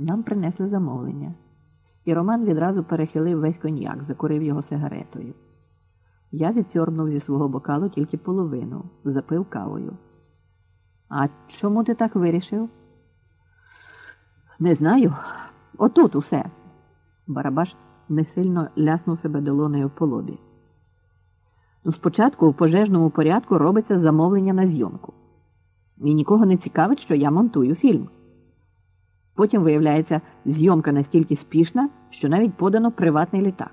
Нам принесли замовлення, і Роман відразу перехилив весь коньяк, закурив його сигаретою. Я відсьорбнув зі свого бокалу тільки половину, запив кавою. А чому ти так вирішив? Не знаю. Отут усе. Барабаш не сильно ляснув себе долонею по лобі. Ну, спочатку в пожежному порядку робиться замовлення на зйомку. І нікого не цікавить, що я монтую фільм. Потім, виявляється, зйомка настільки спішна, що навіть подано приватний літак.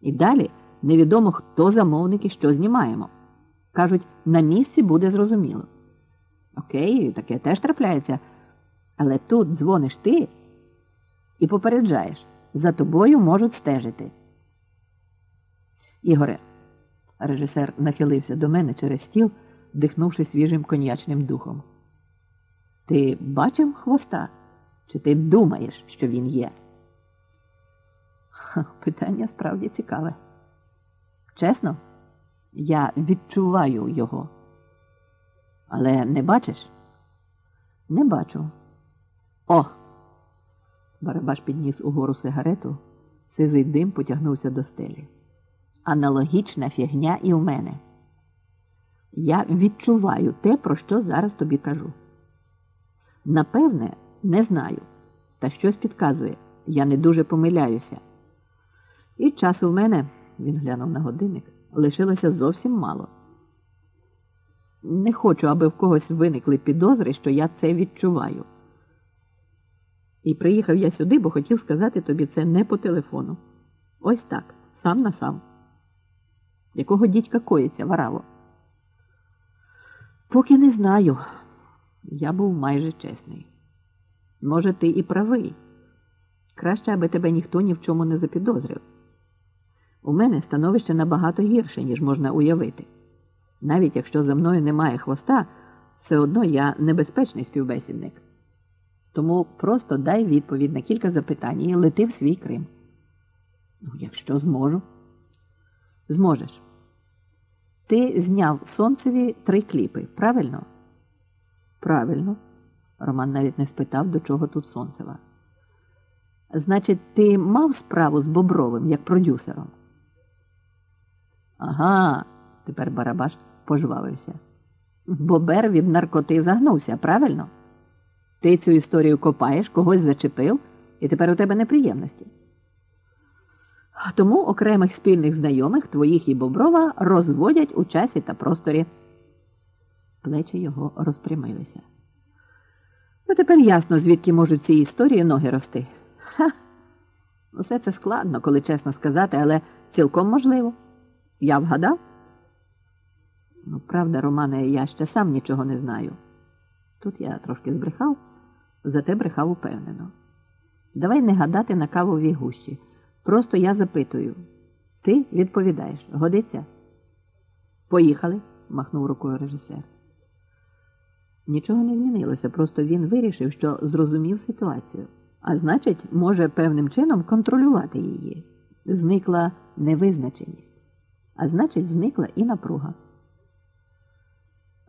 І далі невідомо, хто замовник і що знімаємо. Кажуть, на місці буде зрозуміло. Окей, таке теж трапляється. Але тут дзвониш ти і попереджаєш, за тобою можуть стежити. Ігоре, режисер нахилився до мене через стіл, дихнувши свіжим коньячним духом. Ти бачив хвоста? Чи ти думаєш, що він є? Ха, питання справді цікаве. Чесно, я відчуваю його. Але не бачиш? Не бачу. О! Барабаш підніс угору сигарету, сизий дим потягнувся до стелі. Аналогічна фігня і в мене. Я відчуваю те, про що зараз тобі кажу. Напевне, не знаю, та щось підказує. Я не дуже помиляюся. І часу в мене, він глянув на годинник, лишилося зовсім мало. Не хочу, аби в когось виникли підозри, що я це відчуваю. І приїхав я сюди, бо хотів сказати тобі це не по телефону. Ось так, сам на сам. Якого дідька коїться, вараво? Поки не знаю. Я був майже чесний. Може, ти і правий. Краще, аби тебе ніхто ні в чому не запідозрив. У мене становище набагато гірше, ніж можна уявити. Навіть якщо за мною немає хвоста, все одно я небезпечний співбесідник. Тому просто дай відповідь на кілька запитань і лети в свій Крим. Ну, якщо зможу. Зможеш. Ти зняв сонцеві три кліпи, правильно? Правильно. Роман навіть не спитав, до чого тут сонцева. Значить, ти мав справу з Бобровим як продюсером? Ага, тепер Барабаш пожвавився. Бобер від наркоти загнувся, правильно? Ти цю історію копаєш, когось зачепив, і тепер у тебе неприємності. Тому окремих спільних знайомих твоїх і Боброва розводять у часі та просторі. Плечі його розпрямилися. Ну, тепер ясно, звідки можуть ці історії ноги рости. Ха! Усе це складно, коли чесно сказати, але цілком можливо. Я вгадав? Ну, правда, Романе, я ще сам нічого не знаю. Тут я трошки збрехав, зате брехав упевнено. Давай не гадати на кавовій гущі. Просто я запитую. Ти відповідаєш, годиться? Поїхали, махнув рукою режисер. Нічого не змінилося, просто він вирішив, що зрозумів ситуацію, а значить, може певним чином контролювати її. Зникла невизначеність, а значить, зникла і напруга.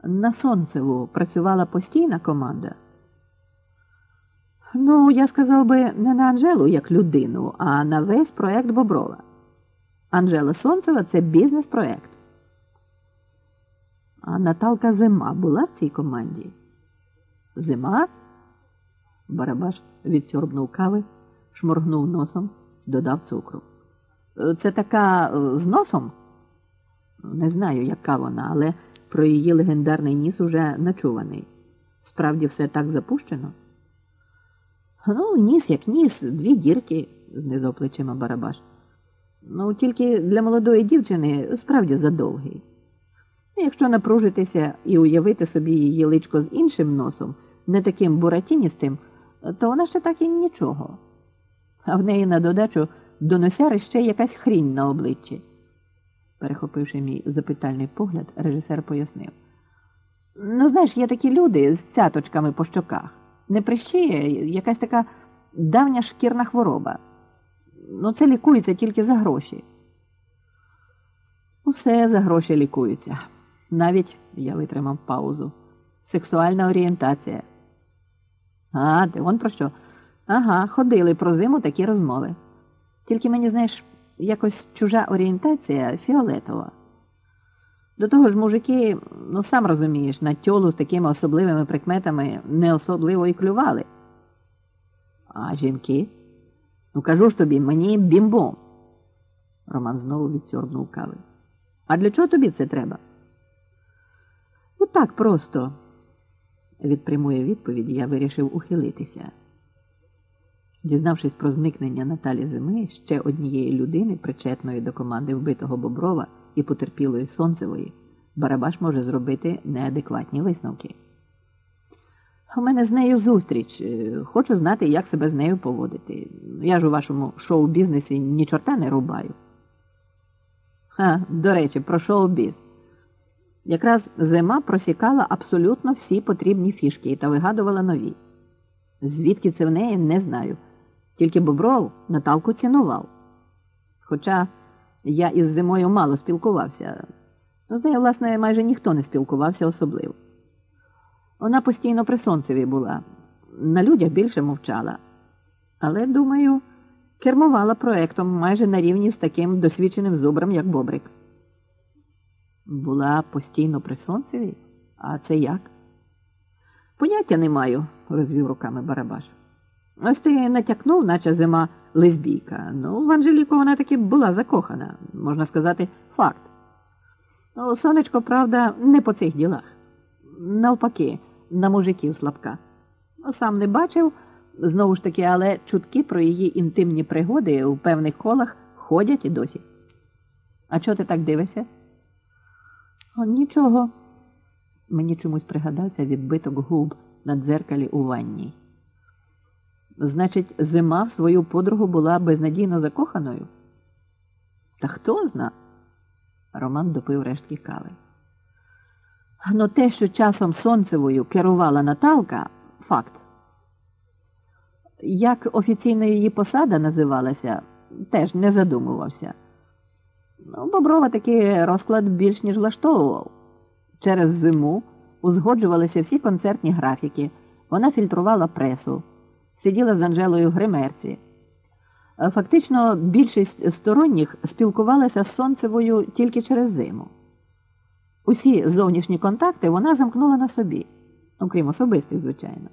На Сонцеву працювала постійна команда. Ну, я сказав би, не на Анжелу як людину, а на весь проект Боброва. Анжела Сонцева це бізнес-проект. А Наталка Зима була в цій команді? Зима? Барабаш відсьорбнув кави, шморгнув носом, додав цукру. Це така з носом? Не знаю, яка вона, але про її легендарний ніс уже начуваний. Справді все так запущено? Ну, ніс як ніс, дві дірки, знизав плечима Барабаш. Ну, тільки для молодої дівчини справді задовгий. Якщо напружитися і уявити собі її личко з іншим носом, не таким буратіністим, то вона ще так і нічого. А в неї на додачу до носяри ще якась хрінь на обличчі. Перехопивши мій запитальний погляд, режисер пояснив. Ну, знаєш, є такі люди з цяточками по щоках. Не прищиє, якась така давня шкірна хвороба. Ну, це лікується тільки за гроші. Усе за гроші лікується. Навіть, я витримав паузу, сексуальна орієнтація. А, ти вон про що? Ага, ходили про зиму такі розмови. Тільки мені, знаєш, якось чужа орієнтація фіолетова. До того ж, мужики, ну сам розумієш, на тьолу з такими особливими прикметами не особливо і клювали. А жінки? Ну кажу ж тобі, мені бімбом. Роман знову відсьорбнув кави. А для чого тобі це треба? Ну так просто. Від прямої відповіді я вирішив ухилитися. Дізнавшись про зникнення Наталі Зими, ще однієї людини, причетної до команди вбитого Боброва і потерпілої Сонцевої, Барабаш може зробити неадекватні висновки. У мене з нею зустріч. Хочу знати, як себе з нею поводити. Я ж у вашому шоу-бізнесі ні чорта не рубаю. Ха, до речі, про шоу-біз. Якраз зима просікала абсолютно всі потрібні фішки та вигадувала нові. Звідки це в неї, не знаю. Тільки Бобров Наталку цінував. Хоча я із зимою мало спілкувався, з нею, власне, майже ніхто не спілкувався особливо. Вона постійно при сонцеві була, на людях більше мовчала, але, думаю, кермувала проектом майже на рівні з таким досвідченим зубром, як Бобрик. Була постійно при сонцеві? А це як? Поняття не маю, розвів руками Барабаш. Ось ти натякнув, наче зима лесбійка. Ну, в Анжеліку вона таки була закохана, можна сказати, факт. Ну, сонечко, правда, не по цих ділах. Навпаки, на мужиків слабка. Ну, сам не бачив, знову ж таки, але чутки про її інтимні пригоди у певних колах ходять і досі. А чого ти так дивишся? О, нічого. Мені чомусь пригадався відбиток губ на дзеркалі у ванній. Значить, зима в свою подругу була безнадійно закоханою? Та хто зна? Роман допив рештки кави. Но те, що часом сонцевою керувала Наталка, факт. Як офіційна її посада називалася, теж не задумувався. Ну, Боброва такий розклад більш ніж влаштовував. Через зиму узгоджувалися всі концертні графіки, вона фільтрувала пресу, сиділа з Анжелою в гримерці. Фактично, більшість сторонніх спілкувалася з Сонцевою тільки через зиму. Усі зовнішні контакти вона замкнула на собі, окрім особистих, звичайно.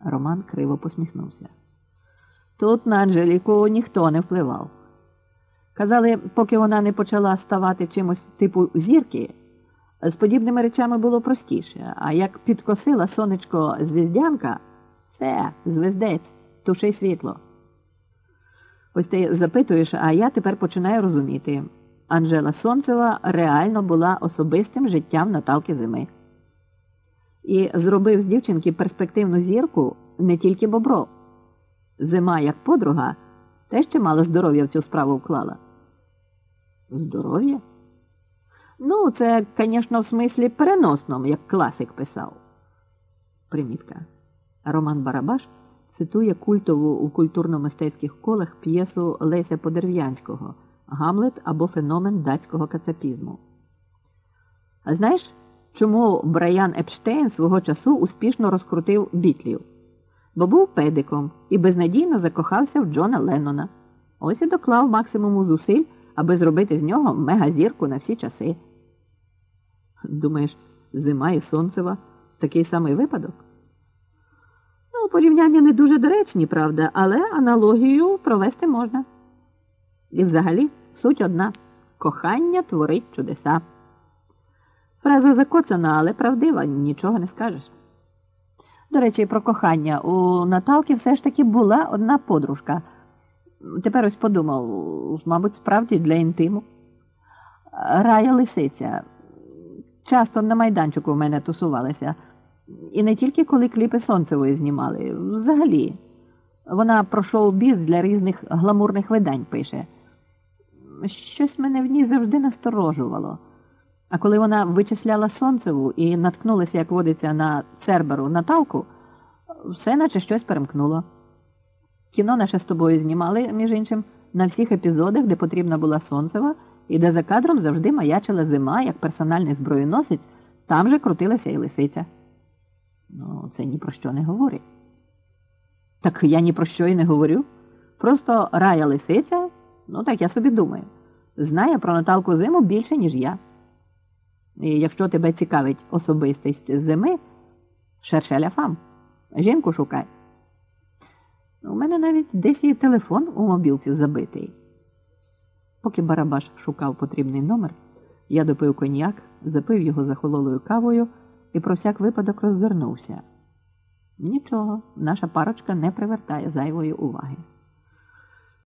Роман криво посміхнувся. Тут на Анжеліку ніхто не впливав. Казали, поки вона не почала ставати чимось типу зірки, з подібними речами було простіше, а як підкосила сонечко звіздянка, все, звездець, туши світло. Ось ти запитуєш, а я тепер починаю розуміти. Анжела Сонцева реально була особистим життям Наталки Зими. І зробив з дівчинки перспективну зірку не тільки Бобров. Зима, як подруга, теж чимало здоров'я в цю справу вклала. Здоров'я? Ну, це, звісно, в смислі переносному, як класик писав. Примітка. Роман Барабаш цитує культову у культурно-мистецьких колах п'єсу Леся Подерв'янського Гамлет або феномен датського кацапізму. А знаєш, чому Брайан Епштейн свого часу успішно розкрутив бітлів? Бо був педиком і безнадійно закохався в Джона Леннона. Ось і доклав максимуму зусиль, аби зробити з нього мегазірку на всі часи. Думаєш, зима і сонцева такий самий випадок? Ну, порівняння не дуже доречні, правда, але аналогію провести можна. І взагалі суть одна кохання творить чудеса. Фраза закоцана, але правдива, нічого не скажеш. До речі, про кохання у Наталки все ж таки була одна подружка. Тепер ось подумав, мабуть, справді для інтиму. Рая лисиця. Часто на майданчику в мене тусувалася. І не тільки коли кліпи сонцевої знімали. Взагалі, вона про шоу-біз для різних гламурних видань пише. Щось мене в ній завжди насторожувало. А коли вона вичисляла сонцеву і наткнулася, як водиться на церберу Наталку, все наче щось перемкнуло. Кіно наше з тобою знімали, між іншим, на всіх епізодах, де потрібна була сонцева, і де за кадром завжди маячила зима, як персональний зброєносець, там же крутилася і лисиця. Ну, це ні про що не говорить. Так я ні про що й не говорю. Просто рая лисиця, ну так я собі думаю, знає про Наталку зиму більше, ніж я. І якщо тебе цікавить особистість зими, шершеля фам, жінку шукай. У мене навіть десь є телефон у мобілці забитий. Поки Барабаш шукав потрібний номер, я допив коньяк, запив його захололою кавою і про всяк випадок роззирнувся. Нічого, наша парочка не привертає зайвої уваги.